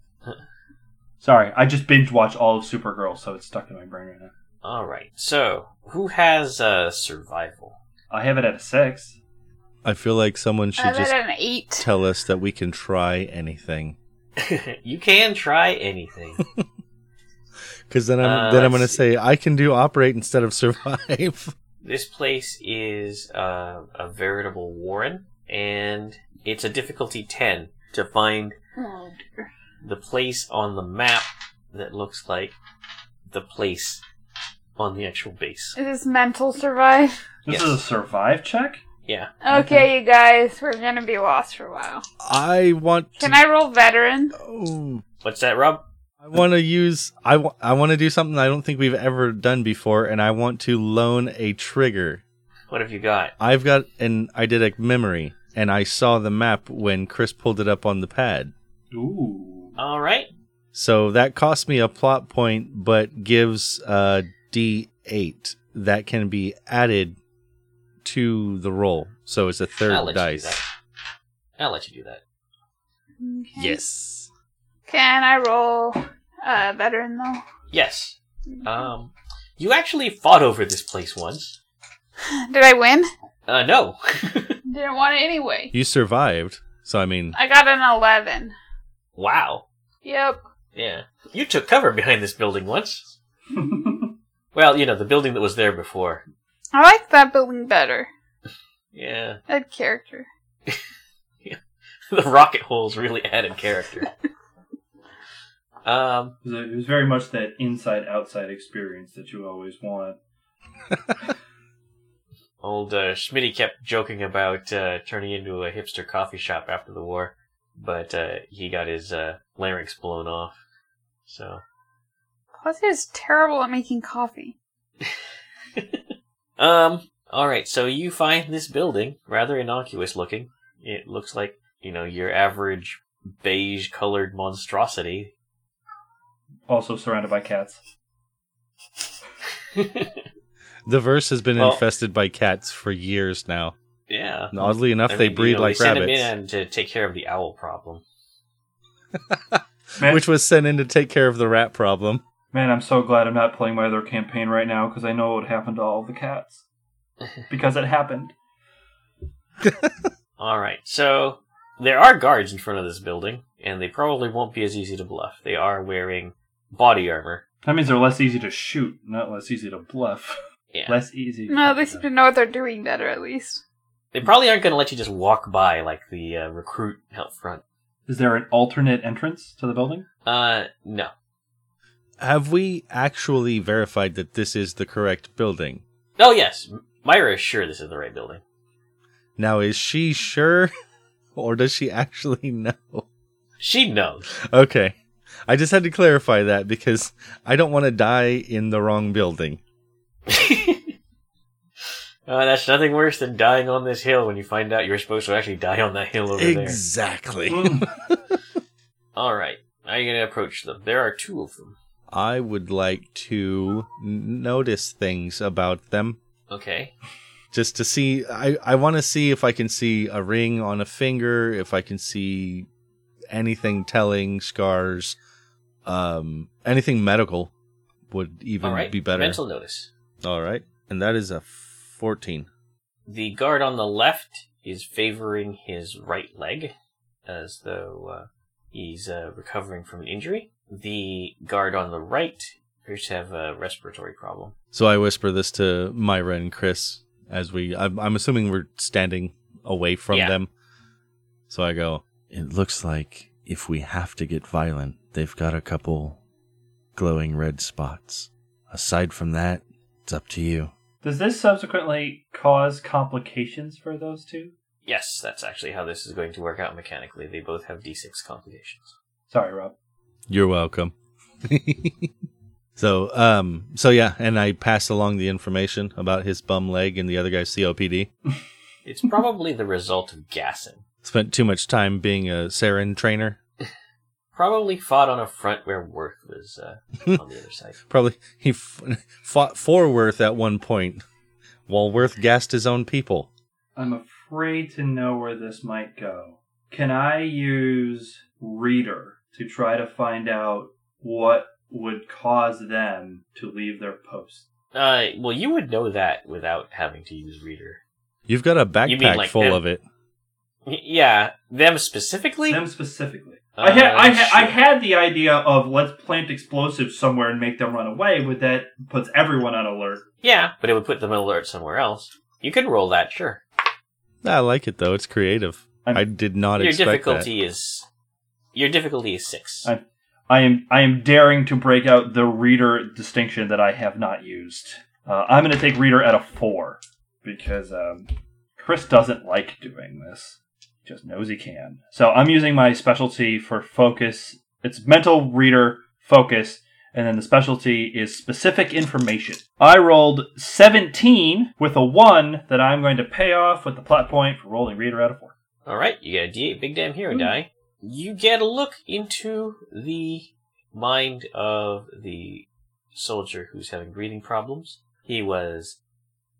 Sorry, I just binge watched all of Supergirl, so it's stuck in my brain right now.
All right. So who has uh, survival?
I have it at a six.
I feel like someone should just
an eight.
tell us that we can try anything.
you can try anything.
Because then I'm
Uh,
then I'm gonna say I can do operate instead of survive.
this place is uh, a veritable warren, and it's a difficulty ten to find
Oh dear.
The place on the map that looks like the place on the actual base.
Is this mental survive?
This
Yes.
is a survive check?
Yeah.
Okay, you guys, we're gonna be lost for a while.
I want.
Can
to,
I roll veteran?
Oh,
What's that, Rob?
I want to use. I wa- I want to do something I don't think we've ever done before, and I want to loan a trigger.
What have you got?
I've got an eidetic memory, and I saw the map when Chris pulled it up on the pad.
Ooh.
All right.
So that costs me a plot point, but gives a D8 that can be added to the roll. So it's a
I'll
third
let you
dice.
I'll let you do that.
Okay.
Yes.
Can I roll uh, veteran though?
Yes. Um, you actually fought over this place once.
Did I win?
Uh, no.
Didn't want it anyway.
You survived. So I mean,
I got an eleven.
wow.
Yep.
Yeah. You took cover behind this building once. Well, you know, the building that was there before.
I like that building better.
Yeah.
That character.
the rocket holes really added character. um,
It was- it was very much that inside-outside experience that you always want.
old uh, Schmitty kept joking about uh, turning into a hipster coffee shop after the war, but uh, he got his uh, larynx blown off. So,
Plus, he's terrible at making coffee.
um, all right. So you find this building rather innocuous looking. It looks like you know your average beige-colored monstrosity.
Also surrounded by cats.
the verse has been
Well-
infested by cats for years now.
yeah.
And oddly enough,
I
they
mean,
breed
you know,
like
they sent
rabbits,
him in to take care of the owl problem.
Man,
which was sent in to take care of the rat problem.
man, I'm so glad I'm not playing my other campaign right now because I know what happened to all the cats. because it happened.
All right. So there are guards in front of this building, and they probably won't be as easy to bluff. They are wearing body armor.
That means they're less easy to shoot, not less easy to bluff.
Yeah.
Less easy.
No, they seem to know what they're doing better at least.
They probably aren't going to let you just walk by like the uh, recruit out front.
Is there an alternate entrance to the building?
Uh, no.
Have we actually verified that this is the correct building?
Oh yes, Myra is sure this is the right building.
Now, is she sure, or does she actually know?
She knows.
Okay, I just had to clarify that because I don't want to die in the wrong building.
Uh, that's nothing worse than dying on this hill when you find out you're supposed to actually die on that hill over there.
Exactly.
All right, now you're going to approach them. There are two of them.
I would like to n- notice things about them.
Okay.
just to see i i want to see if i can see a ring on a finger if i can see anything telling scars um anything medical would even
All right.
be better
Mental notice.
all right and that is a 14
The guard on the left is favoring his right leg, as though uh, he's uh, recovering from an injury. The guard on the right appears to have a respiratory problem.
so i whisper this to myra and chris as we i'm, I'm assuming we're standing away from
Yeah.
them so i go it looks like if we have to get violent they've got a couple glowing red spots aside from that it's up to you
Does this subsequently cause complications for those two?
Yes, that's actually how this is going to work out mechanically. They both have d6 complications.
Sorry, Rob.
You're welcome. so, um, so yeah, and I passed along the information about his bum leg and the other guy's COPD.
It's probably the result of gassing.
Spent too much time being a sarin trainer.
Probably fought on a front where Worth was uh, on the other side.
Probably he f- fought for Worth at one point, while Worth gassed his own people.
I'm afraid to know where this might go. Can I use Reader to try to find out what would cause them to leave their post?
Uh, well, you would know that without having to use Reader.
You've got a
You mean
backpack
like
full
them?
of it.
Y- yeah, them specifically.
Them specifically.
Uh,
I had I, ha- I had the idea of let's plant explosives somewhere and make them run away, but that puts everyone on alert.
Yeah, but it would put them on alert somewhere else. You could roll that, sure.
I like it though; it's creative.
I'm-
I did not
your
expect
difficulty is your difficulty is six.
I- I am I am daring to break out the reader distinction that I have not used. Uh, I'm going to take reader at a four because um, Chris doesn't like doing this. He just knows he can. So I'm using my specialty for focus. It's mental reader focus, and then the specialty is specific information. I rolled 17 with a one that I'm going to pay off with the plot point for rolling reader out of four.
All right, you get a D8 big damn hero
Hmm.
die. You get a look into the mind of the soldier who's having breathing problems. He was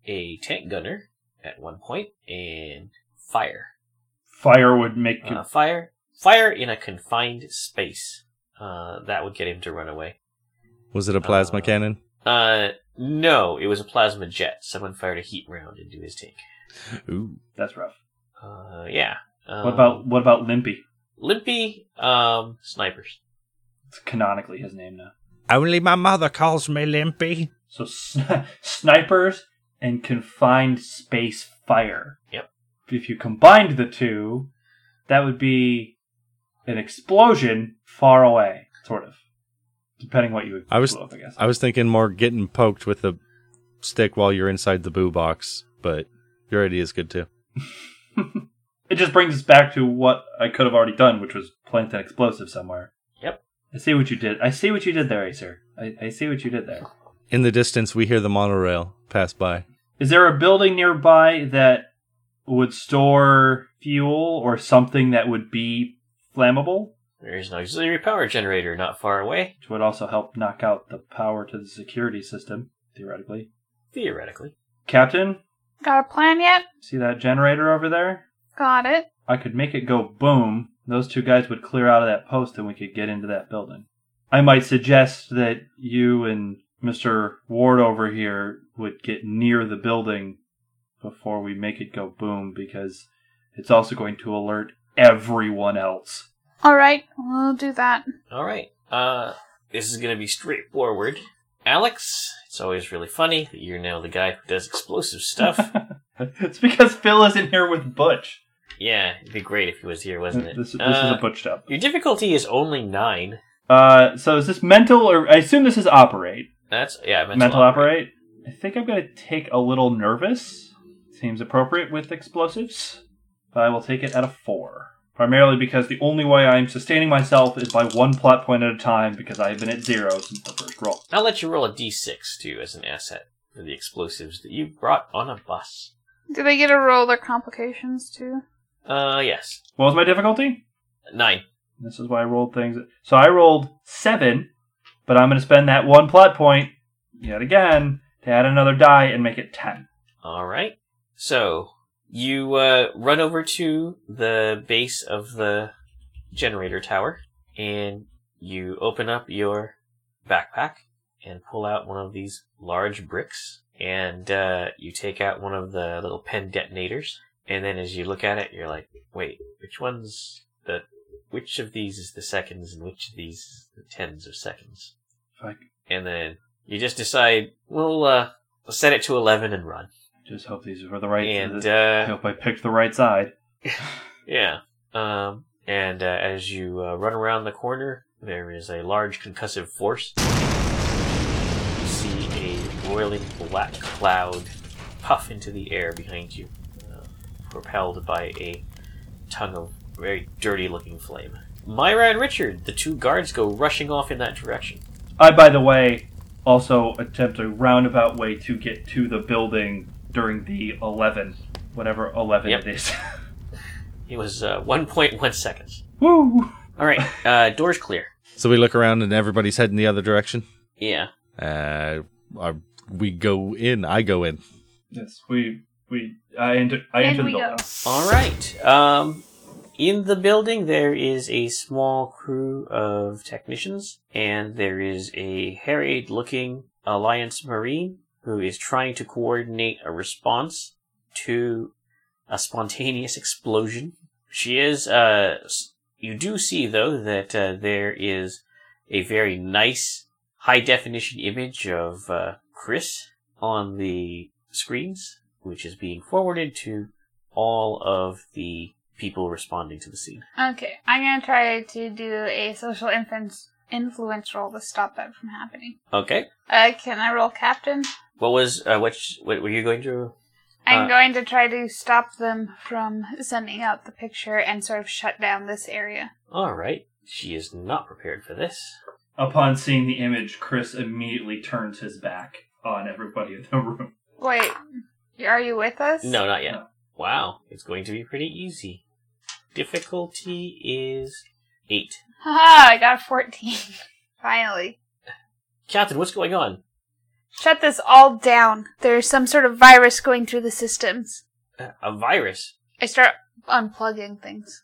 a tank gunner at one point, and fire,
Fire would make
uh, fire, fire in a confined space. Uh, that would get him to run away.
Was it a plasma
Uh,
cannon?
Uh, no, it was a plasma jet. Someone fired a heat round into his tank.
Ooh,
that's rough.
Uh, yeah. Um,
What about what about Limpy?
Limpy? Um, snipers.
It's canonically his name now.
only my mother calls me Limpy.
So s- snipers and confined space fire.
Yep.
If you combined the two, that would be an explosion far away, sort of. Depending what you would
I was-
up, I guess.
I was thinking more getting poked with a stick while you're inside the boo box, but your idea is good too.
it just brings us back to what I could have already done, which was plant an explosive somewhere.
Yep.
I see what you did. I see what you did there, Acer. I, I see what you did there.
In the distance, we hear the monorail pass by.
Is there a building nearby that would store fuel or something that would be flammable?
There's an auxiliary power generator not far away,
Which would also help knock out the power to the security system, theoretically.
theoretically.
Captain,
Got a plan yet?
see that generator over there?
Got it.
I could make it go boom. Those two guys would clear out of that post and we could get into that building. I might suggest that you and Mr. Ward over here would get near the building before we make it go boom because it's also going to alert everyone else.
All right, we'll do that.
All right. Uh, this is going to be straightforward. Alex, it's always really funny that you're now the guy who does explosive stuff.
it's because Phil isn't here with Butch.
Yeah, it'd be great if he was here, wasn't it?
This, this
Uh,
is a Butch job.
Your difficulty is only nine.
Uh, so is this mental or I assume this is operate?
That's yeah, mental,
Mental, operate. I think I'm gonna take a little nervous. Seems appropriate with explosives. But I will take it at a four. Primarily because the only way I'm sustaining myself is by one plot point at a time because I have been at zero since the first roll.
I'll let you roll a d6 too as an asset for the explosives that you brought on a bus.
Do they get to roll their complications too?
Uh, yes,
What was my difficulty?
nine.
This is why I rolled things. So I rolled seven, but I'm going to spend that one plot point yet again to add another die and make it ten.
All right. So you uh, run over to the base of the generator tower, and you open up your backpack and pull out one of these large bricks, and uh, you take out one of the little pen detonators. And then as you look at it, you're like, "Wait, which one's the? Which of these is the seconds, and which of these is the tens of seconds?"
Fuck.
And then you just decide, "We'll uh, we'll set it to eleven and run."
Just hope these were the right.
and
I
uh,
hope I picked the right side.
yeah, um, and uh, as you uh, run around the corner, there is a large concussive force. You see a roiling black cloud puff into the air behind you, uh, propelled by a tongue of very dirty-looking flame. Myra and Richard, the two guards, go rushing off in that direction.
I, by the way, also attempt a roundabout way to get to the building during the eleven, whatever eleven
Yep.
it is.
It was uh, 1.1 seconds.
Woo!
All right, uh, doors clear.
So we look around and everybody's heading the other direction.
Yeah.
Uh, uh, we go in. I go in.
Yes, we we I enter I
In
enter the
we
building.
go.
All right. Um, in the building, there is a small crew of technicians, and there is a harried-looking Alliance Marine who is trying to coordinate a response to a spontaneous explosion. She is. Uh, you do see though that uh, there is a very nice high-definition image of uh, Chris on the screens, which is being forwarded to all of the people responding to the scene.
Okay, I'm gonna try to do a social influence influence roll to stop that from happening.
Okay.
Uh, can I roll captain?
What was uh, which? What were you going to?
I'm
Uh,
going to try to stop them from sending out the picture and sort of shut down this area.
All right. She is not prepared for this.
Upon seeing the image, Chris immediately turns his back on everybody in the room.
Wait, are you with us?
No, not yet.
No.
Wow, it's going to be pretty easy. Difficulty is eight.
Haha, I got a 14. Finally.
Captain, what's going on?
Shut this all down. There's some sort of virus going through the systems.
Uh, A virus.
I start unplugging things.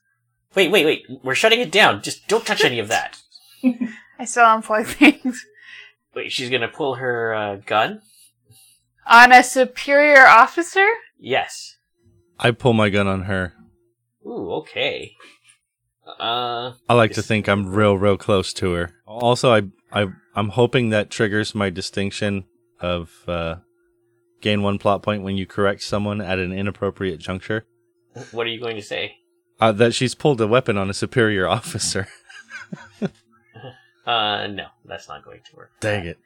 Wait, wait, wait. We're shutting it down. Just don't touch any of that.
I still unplug things.
Wait, she's gonna pull her uh, gun?
On a superior officer?
Yes.
I pull my gun on her.
Ooh, okay. Uh,
I like to think I'm real, real close to her. Also, I, I, I'm hoping that triggers my distinction of uh, gain one plot point when you correct someone at an inappropriate juncture.
what are you going to say?
Uh, that she's pulled a weapon on a superior officer.
Uh, no, that's not going to work.
Dang it!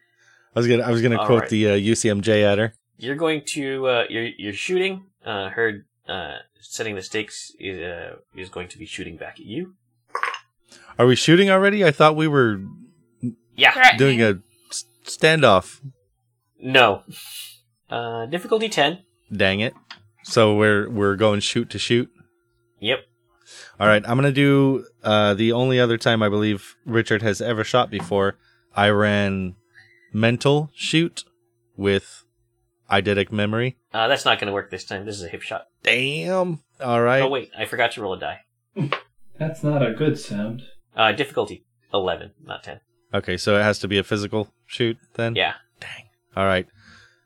I was gonna, I was gonna
All
quote
right.
the uh, UCMJ at her.
You're going to uh, you're you're shooting. Uh, her uh, setting the stakes is uh, is going to be shooting back at you.
Are we shooting already? I thought we were
Yeah.
Doing a standoff.
No. Uh, difficulty ten.
Dang it! So we're we're going shoot to shoot.
Yep.
All right, I'm gonna do uh, the only other time I believe Richard has ever shot before. I ran mental shoot with eidetic memory.
Uh, that's not going to work this time. This is a hip shot.
Damn. All right.
Oh wait, I forgot to roll a die.
That's not a good sound.
Uh, difficulty eleven, not ten.
Okay, so it has to be a physical shoot then.
Yeah.
All right.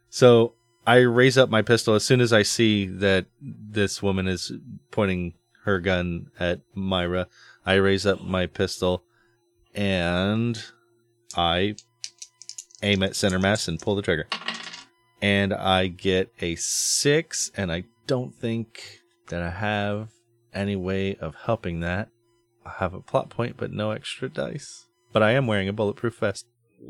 So I raise up my pistol as soon as I see that this woman is pointing her gun at Myra. I raise up my pistol and I aim at center mass and pull the trigger. And I get a six and I don't think that I have any way of helping that. I have a plot point, but no extra dice. But I am wearing a bulletproof vest.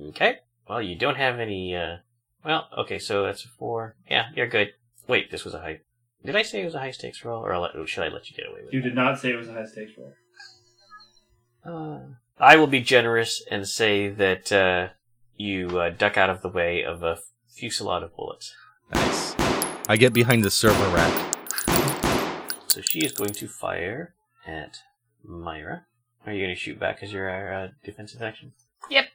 Okay. Well, you don't have any. uh Well, okay, so that's a four. Yeah, you're good. Wait, this was a high. Did I say it was a high stakes roll, or I'll let- should I let you get away with it?
You
it?
did not say it was a high stakes roll.
Uh, I will be generous and say that uh, you uh, duck out of the way of a fusillade of bullets.
Nice. I get behind the server rack.
So she is going to fire at Myra. Are you going to shoot back as your uh, defensive action?
Yep.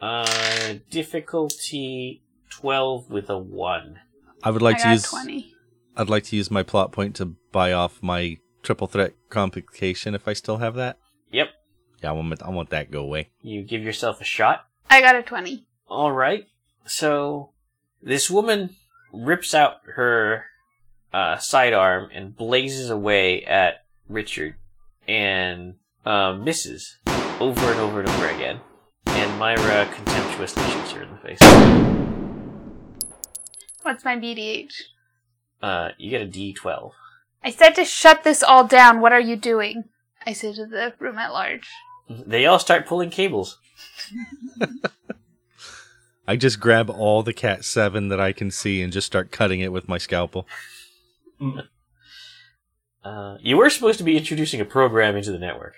Uh, difficulty twelve with a one.
I would like
I
to use.
20.
I'd like to use my plot point to buy off my triple threat complication if I still have that.
Yep.
Yeah, I want I want that go away.
You give yourself a shot.
I got a 20.
All right. So this woman rips out her uh, sidearm and blazes away at Richard and uh, misses over and over and over again. And Myra contemptuously shoots her in the face.
What's my BDH?
Uh, you get a D12.
I said to shut this all down. What are you doing? I say to the room at large.
They all start pulling cables.
I just grab all the cat seven that I can see and just start cutting it with my scalpel.
Uh, you were supposed to be introducing a program into the network.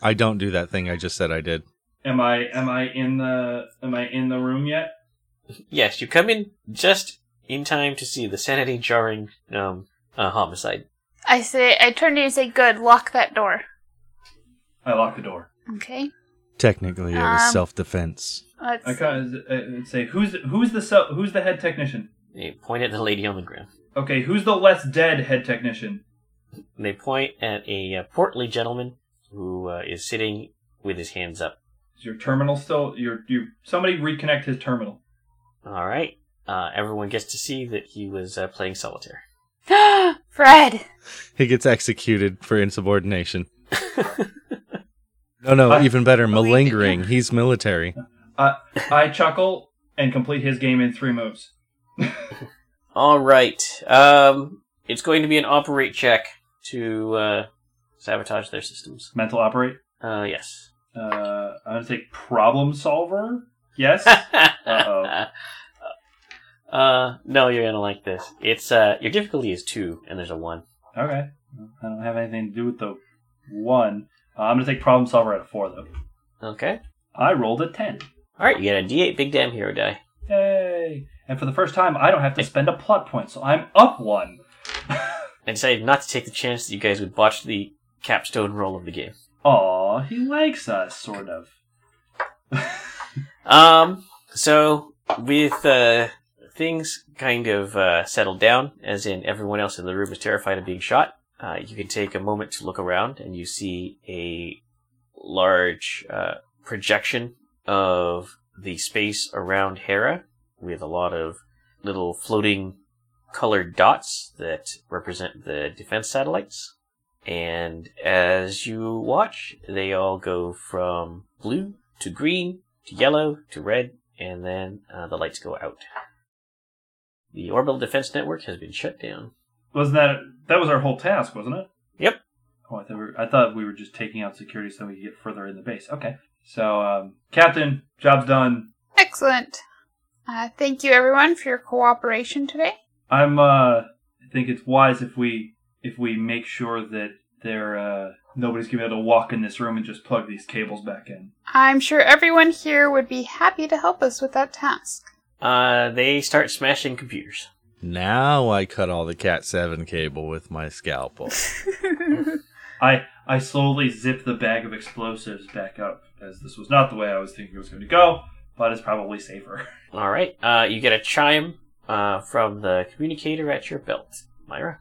I don't do that thing I just said I did.
Am I am I in the am I in the room yet?
Yes, you come in just in time to see the sanity jarring um, uh, homicide.
I say, I turn to you and say, good, lock that door.
I lock the door.
Okay.
Technically, it was
Um,
self defense.
Let's,
I kind of say who's who's the se- who's the head technician?
They point at the lady on the ground.
Okay, who's the less dead head technician?
They point at a uh, portly gentleman who uh, is sitting with his hands up.
Is your terminal still? Your you somebody reconnect his terminal.
All right. Uh, everyone gets to see that he was uh, playing solitaire.
Fred!
He gets executed for insubordination. No, no,
I-
even better,
Believe in
malingering. He's military.
I chuckle and complete his game in three moves.
All right. Um, it's going to be an operate check to uh, sabotage their systems.
Mental operate.
Uh, yes.
Uh, I'm gonna take problem solver. Yes. Uh-oh.
Uh, no, you're gonna like this. It's uh, your difficulty is two, and there's a one.
Okay. I don't have anything to do with the one. Uh, I'm gonna take problem solver at a four though.
Okay.
I rolled a ten.
All right, you get a D8 big damn hero die.
Yay! And for the first time, I don't have to spend a plot point, so I'm up one.
I decided not to take the chance that you guys would botch the capstone roll of the game.
Aw, he likes us, sort of.
Um, so with uh, things kind of uh, settled down, as in everyone else in the room is terrified of being shot, uh, you can take a moment to look around and you see a large uh, projection of the space around Hera with a lot of little floating colored dots that represent the defense satellites. And as you watch, they all go from blue to green to yellow to red, and then uh, the lights go out. The orbital defense network has been shut down.
Wasn't that that was our whole task, wasn't it?
Yep.
Oh, I thought we were, I thought we were just taking out security so we could get further in the base. Okay. So, um, Captain, job's done.
Excellent. Uh, thank you, everyone, for your cooperation today.
I'm. Uh, I think it's wise if we if we make sure that there uh, nobody's gonna be able to walk in this room and just plug these cables back in.
I'm sure everyone here would be happy to help us with that task.
Uh, they start smashing computers.
Now I cut all the Cat 7 cable with my scalpel.
I I slowly zip the bag of explosives back up as this was not the way I was thinking it was going to go, but it's probably safer.
All right. Uh, you get a chime uh, from the communicator at your belt, Myra.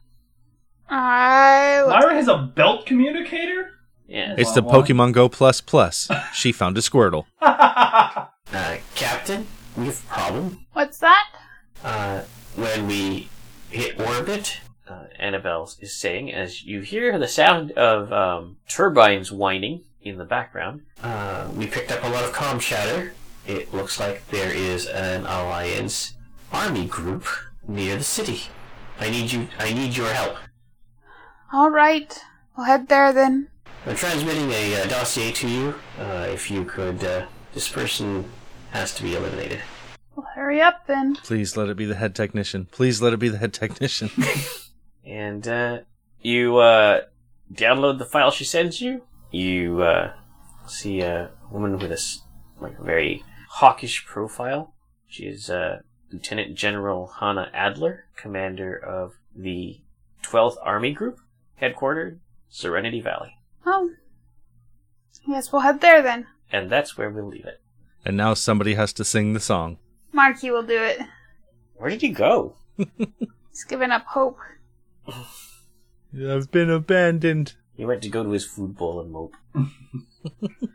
I
Myra has a belt communicator.
Yeah.
It's the
Wah, wah.
Pokemon Go Plus Plus. She found a Squirtle.
Uh, Captain, we have a problem.
What's that?
Uh, when we hit orbit, uh, Annabelle is saying, as you hear the sound of um, turbines whining in the background. Uh, we picked up a lot of comm chatter. It looks like there is an Alliance army group near the city. I need you. I need your help.
All right, we'll head there then.
I'm transmitting a uh, dossier to you. Uh, if you could, uh, this person has to be eliminated.
Well, hurry up then.
Please let it be the head technician. Please let it be the head technician.
And uh, you uh, download the file she sends you. You uh, see a woman with a s- like a very hawkish profile. She is uh, Lieutenant General Hannah Adler, commander of the 12th Army Group, headquartered Serenity Valley.
Oh, yes, we'll head there then.
And that's where we'll leave it.
and now somebody has to sing the song.
Marky will do it.
Where did he go?
He's given up hope.
I've been abandoned.
He went to go to his food bowl and mope.